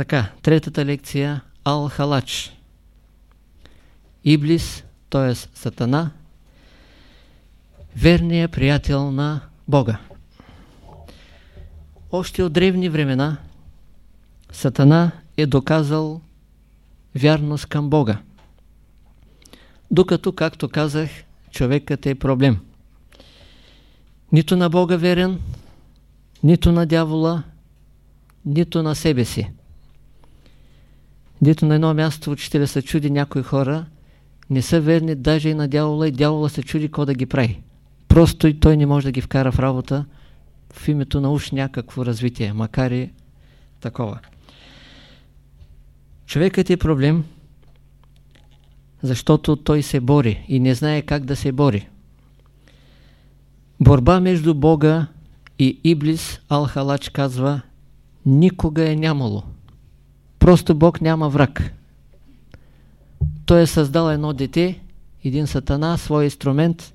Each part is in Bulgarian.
Така, третата лекция Ал-Халач. Иблис, т.е. Сатана, верният приятел на Бога. Още от древни времена Сатана е доказал вярност към Бога. Докато, както казах, човекът е проблем. Нито на Бога верен, нито на дявола, нито на себе си. Дето на едно място учителя се чуди някои хора, не са верни даже и на дявола и дявола се чуди какво да ги прави. Просто и той не може да ги вкара в работа в името на уж някакво развитие, макар и такова. Човекът е проблем, защото той се бори и не знае как да се бори. Борба между Бога и Иблис Алхалач казва никога е нямало. Просто Бог няма враг. Той е създал едно дете, един сатана, свой инструмент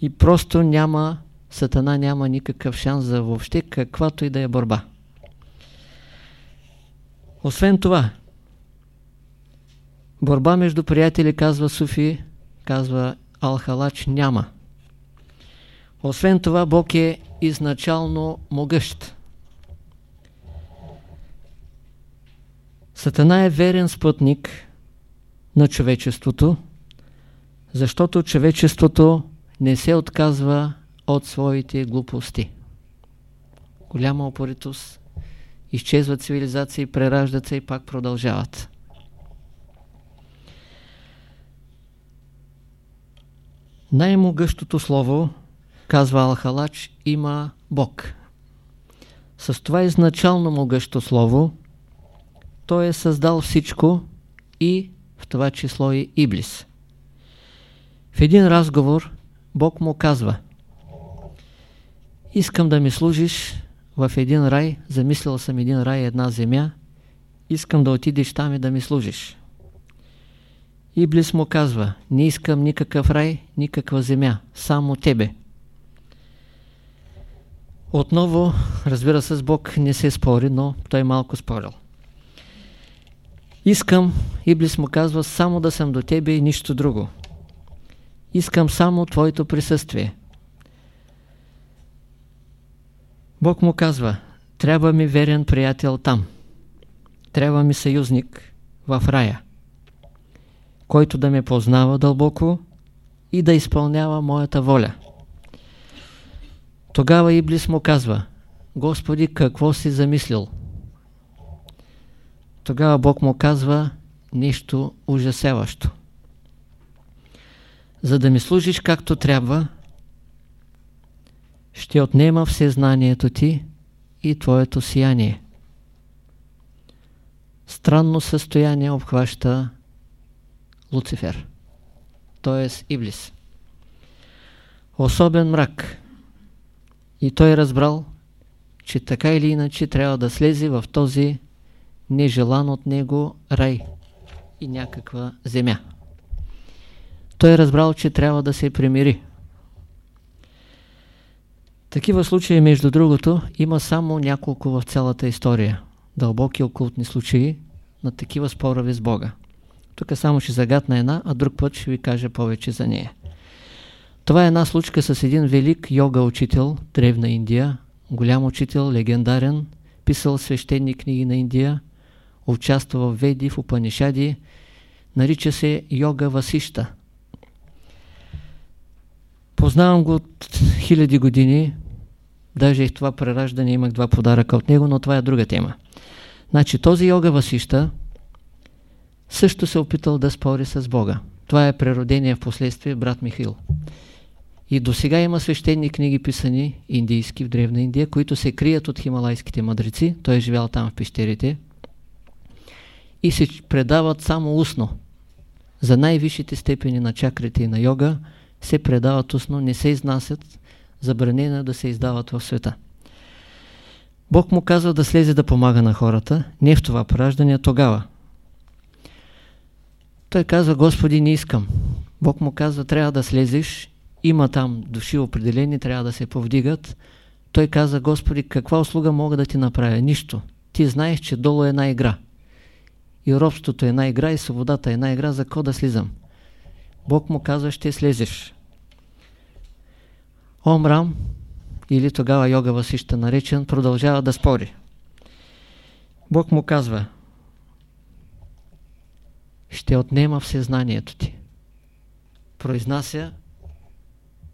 и просто няма, сатана няма никакъв шанс за въобще каквато и да е борба. Освен това, борба между приятели, казва Суфи, казва Алхалач, няма. Освен това, Бог е изначално могъщ. Сатана е верен спътник на човечеството, защото човечеството не се отказва от своите глупости. Голяма опоритост, изчезват цивилизации, прераждат се и пак продължават. Най-могъщото слово, казва Алхалач, има Бог. С това изначално могъщо слово той е създал всичко и в това число и Иблис. В един разговор Бог му казва Искам да ми служиш в един рай, замислил съм един рай, една земя, искам да отидеш там и да ми служиш. Иблис му казва, не искам никакъв рай, никаква земя, само тебе. Отново, разбира се, с Бог не се спори, но той малко спорил. Искам, Иблис му казва, само да съм до тебе и нищо друго. Искам само твоето присъствие. Бог му казва, трябва ми верен приятел там. Трябва ми съюзник в рая, който да ме познава дълбоко и да изпълнява моята воля. Тогава Иблис му казва, Господи, какво си замислил? Тогава Бог му казва нещо ужасяващо. За да ми служиш както трябва, ще отнема всезнанието ти и твоето сияние. Странно състояние обхваща Луцифер, т.е. Иблис. Особен мрак. И той разбрал, че така или иначе трябва да слезе в този нежелан от него рай и някаква земя. Той е разбрал, че трябва да се примири. Такива случаи, между другото, има само няколко в цялата история. Дълбоки окултни случаи на такива спорове с Бога. Тук само ще загадна една, а друг път ще ви кажа повече за нея. Това е една случка с един велик йога учител, древна Индия, голям учител, легендарен, писал свещени книги на Индия, участва в Веди, в Упанишади, нарича се Йога Васища. Познавам го от хиляди години, даже и в това прераждане имах два подаръка от него, но това е друга тема. Значи този Йога Васища също се опитал да спори с Бога. Това е преродение в последствие брат Михил. И до сега има свещени книги писани, индийски в Древна Индия, които се крият от хималайските мъдреци. Той е живял там в пещерите и се предават само устно. За най-висшите степени на чакрите и на йога се предават устно, не се изнасят, забранено да се издават в света. Бог му казва да слезе да помага на хората, не в това пораждане, тогава. Той казва, Господи, не искам. Бог му казва, трябва да слезеш, има там души определени, трябва да се повдигат. Той каза, Господи, каква услуга мога да ти направя? Нищо ти знаеш, че долу е една игра. И робството е една игра, и свободата е една игра, за какво да слизам? Бог му казва, ще слезеш. Омрам, или тогава Йога Васища наречен, продължава да спори. Бог му казва, ще отнема всезнанието ти. Произнася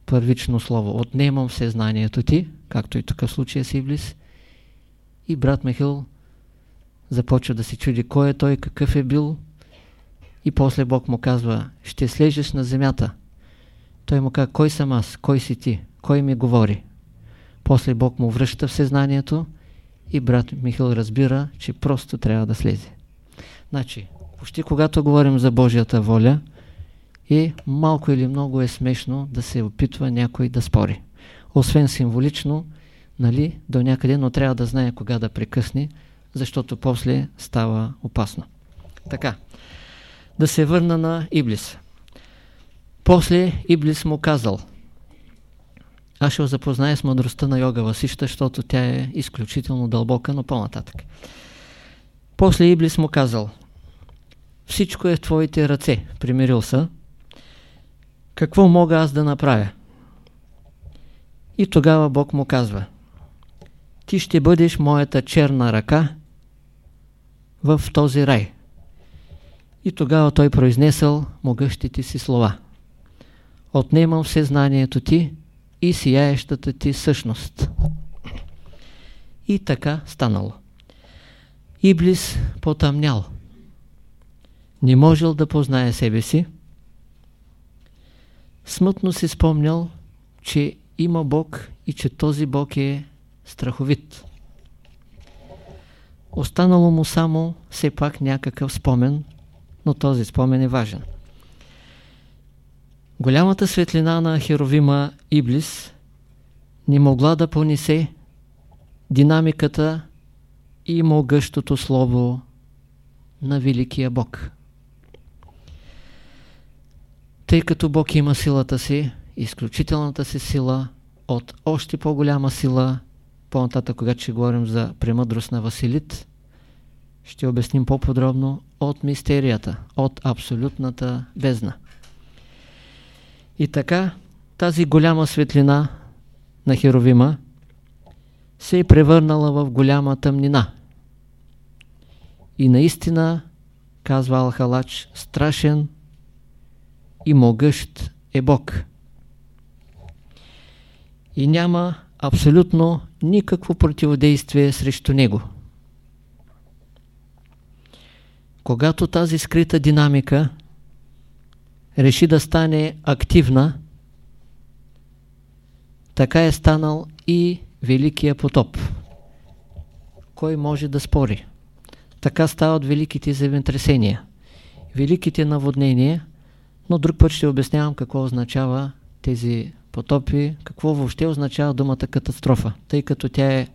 първично слово. Отнемам всезнанието ти, както и тук в случая си Иблис. И брат Михил започва да се чуди кой е той, какъв е бил. И после Бог му казва, ще слежеш на земята. Той му казва, кой съм аз, кой си ти, кой ми говори. После Бог му връща в съзнанието и брат Михил разбира, че просто трябва да слезе. Значи, почти когато говорим за Божията воля, и малко или много е смешно да се опитва някой да спори. Освен символично, нали, до някъде, но трябва да знае кога да прекъсне, защото после става опасно. Така, да се върна на Иблис. После Иблис му казал, аз ще го запозная с мъдростта на Йога Васища, защото тя е изключително дълбока, но по-нататък. После Иблис му казал, всичко е в твоите ръце, примирил се, какво мога аз да направя? И тогава Бог му казва, ти ще бъдеш моята черна ръка в този рай. И тогава той произнесъл могъщите си слова. Отнемам все знанието ти и сияещата ти същност. И така станало. Иблис потъмнял. Не можел да познае себе си, смътно си спомнял, че има Бог и че този Бог е страховит. Останало му само все пак някакъв спомен, но този спомен е важен. Голямата светлина на Херовима Иблис не могла да понесе динамиката и могъщото слово на Великия Бог. Тъй като Бог има силата си, изключителната си сила, от още по-голяма сила, по-нататък, когато ще говорим за премъдрост на Василит, ще обясним по-подробно от мистерията, от абсолютната бездна. И така, тази голяма светлина на Херовима се е превърнала в голяма тъмнина. И наистина, казва Алхалач, страшен и могъщ е Бог. И няма абсолютно никакво противодействие срещу Него. Когато тази скрита динамика реши да стане активна, така е станал и Великия потоп. Кой може да спори? Така стават великите земетресения. Великите наводнения но друг път ще обяснявам какво означава тези потопи, какво въобще означава думата катастрофа, тъй като тя е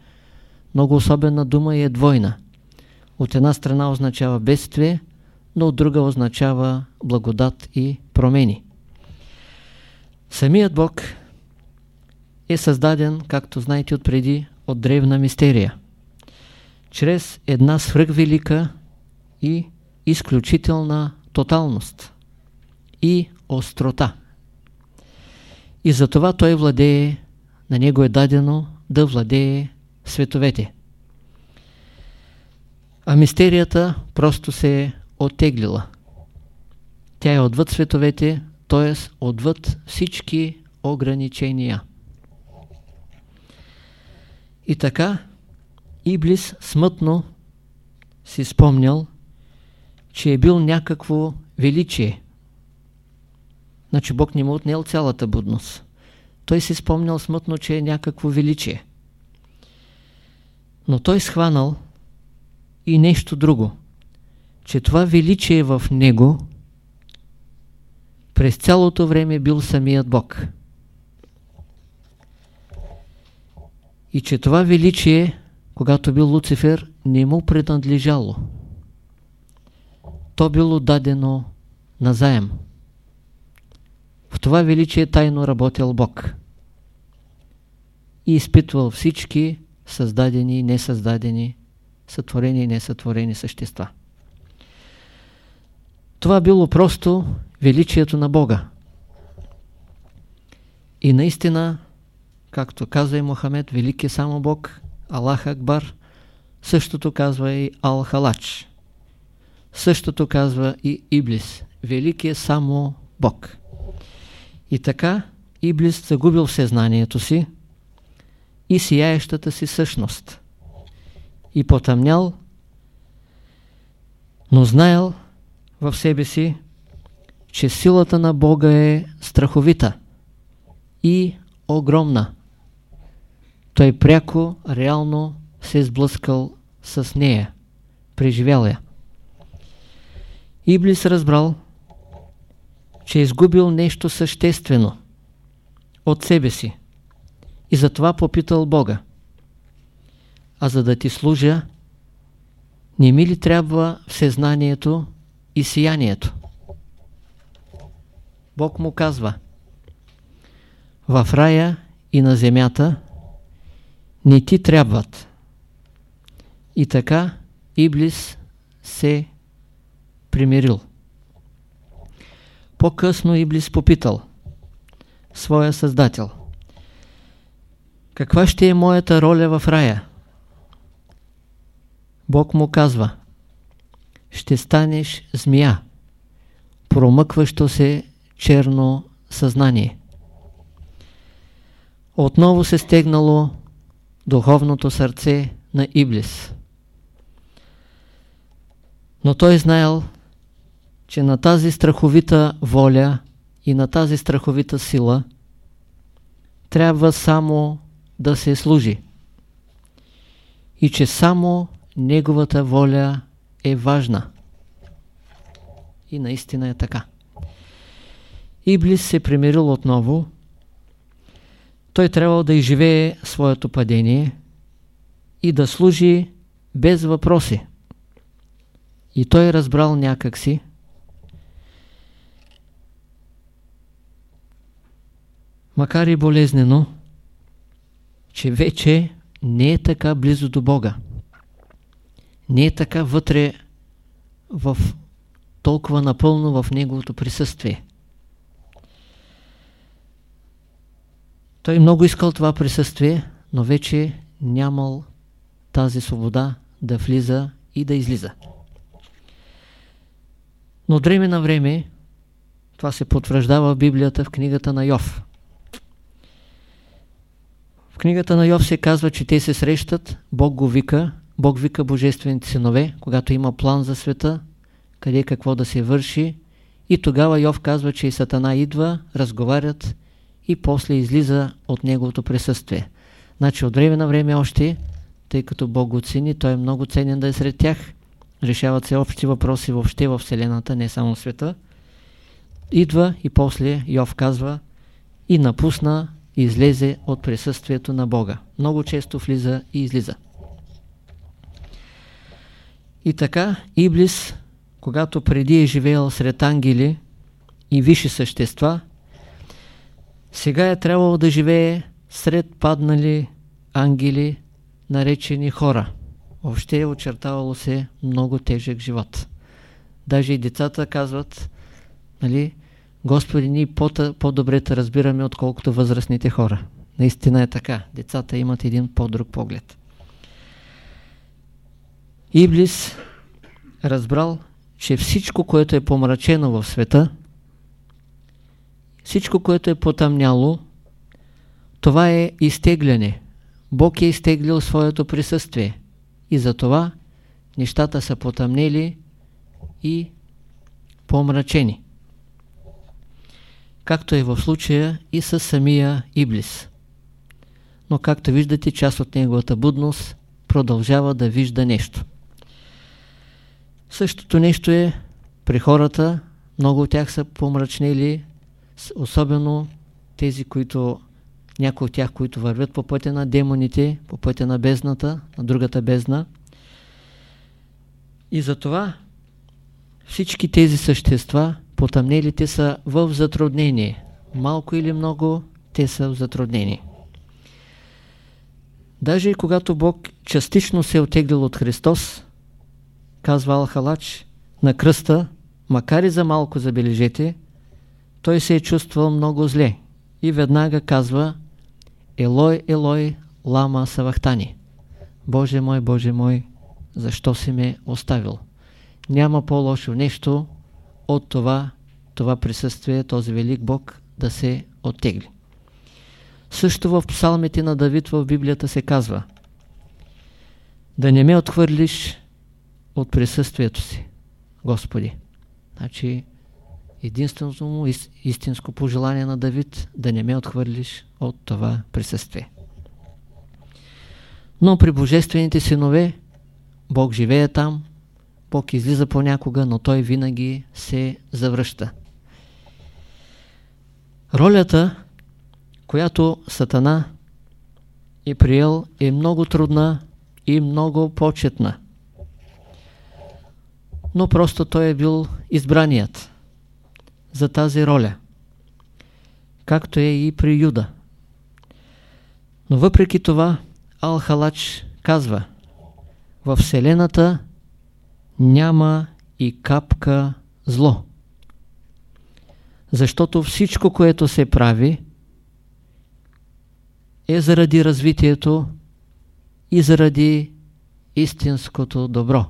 много особена дума и е двойна. От една страна означава бедствие, но от друга означава благодат и промени. Самият Бог е създаден, както знаете отпреди, от древна мистерия. Чрез една свръхвелика и изключителна тоталност и острота. И затова той владее, на него е дадено да владее световете. А мистерията просто се е оттеглила. Тя е отвъд световете, т.е. отвъд всички ограничения. И така, Иблис смътно си спомнял, че е бил някакво величие, Значи Бог не му отнел цялата будност. Той си спомнял смътно, че е някакво величие. Но той схванал и нещо друго. Че това величие в него през цялото време бил самият Бог. И че това величие, когато бил Луцифер, не му принадлежало. То било дадено назаем. В това величие тайно работил Бог и изпитвал всички създадени и несъздадени сътворени и несътворени същества. Това било просто величието на Бога. И наистина, както казва и Мохамед, велик е само Бог, Аллах Акбар, същото казва и Ал-Халач. Същото казва и Иблис. Велик е само Бог. И така Иблис загубил съзнанието си и сияещата си същност. И потъмнял, но знаел в себе си, че силата на Бога е страховита и огромна. Той пряко, реално се е сблъскал с нея, преживял я. Иблис разбрал, че е изгубил нещо съществено от себе си и затова попитал Бога. А за да ти служа, не ми ли трябва всезнанието и сиянието? Бог му казва В рая и на земята не ти трябват. И така Иблис се примирил. По-късно Иблис попитал своя Създател. Каква ще е моята роля в рая? Бог му казва Ще станеш змия, промъкващо се черно съзнание. Отново се стегнало духовното сърце на Иблис. Но той знаел, че на тази страховита воля и на тази страховита сила трябва само да се служи. И че само неговата воля е важна. И наистина е така. Иблис се примирил отново. Той трябвало да изживее своето падение и да служи без въпроси. И той разбрал някакси, макар и болезнено, че вече не е така близо до Бога. Не е така вътре в толкова напълно в Неговото присъствие. Той много искал това присъствие, но вече нямал тази свобода да влиза и да излиза. Но от време на време, това се потвърждава в Библията в книгата на Йов. Книгата на Йов се казва, че те се срещат, Бог го вика, Бог вика божествените синове, когато има план за света, къде какво да се върши, и тогава Йов казва, че и Сатана идва, разговарят и после излиза от неговото присъствие. Значи от време на време още, тъй като Бог го цени, той е много ценен да е сред тях, решават се общи въпроси въобще в Вселената, не само в света. Идва и после Йов казва и напусна излезе от присъствието на Бога. Много често влиза и излиза. И така Иблис, когато преди е живеел сред ангели и висши същества, сега е трябвало да живее сред паднали ангели, наречени хора. Въобще е очертавало се много тежък живот. Даже и децата казват, нали, Господи, ние по-добре те разбираме, отколкото възрастните хора. Наистина е така. Децата имат един по-друг поглед. Иблис разбрал, че всичко, което е помрачено в света, всичко, което е потъмняло, това е изтегляне. Бог е изтеглил своето присъствие. И затова нещата са потъмнели и помрачени. Както е в случая и с самия Иблис. Но както виждате, част от неговата будност продължава да вижда нещо. Същото нещо е при хората, много от тях са помрачнели, особено тези, които някои от тях, които вървят по пътя на демоните, по пътя на бездната, на другата бездна. И затова всички тези същества, потъмнелите са в затруднение. Малко или много, те са в затруднение. Даже и когато Бог частично се е отеглил от Христос, казва Алхалач, на кръста, макар и за малко забележете, той се е чувствал много зле и веднага казва Елой, Елой, лама савахтани. Боже мой, Боже мой, защо си ме оставил? Няма по-лошо нещо от това, това присъствие, този велик Бог да се оттегли. Също в псалмите на Давид в Библията се казва да не ме отхвърлиш от присъствието си, Господи. Значи, единственото му истинско пожелание на Давид да не ме отхвърлиш от това присъствие. Но при божествените синове Бог живее там, Бог излиза понякога, но той винаги се завръща. Ролята, която Сатана е приел, е много трудна и много почетна. Но просто той е бил избраният за тази роля, както е и при Юда. Но въпреки това, Ал-Халач казва, в Вселената няма и капка зло. Защото всичко, което се прави, е заради развитието и заради истинското добро.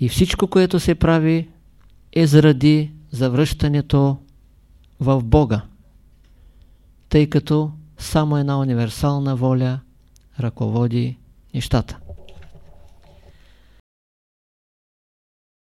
И всичко, което се прави, е заради завръщането в Бога, тъй като само една универсална воля ръководи нещата.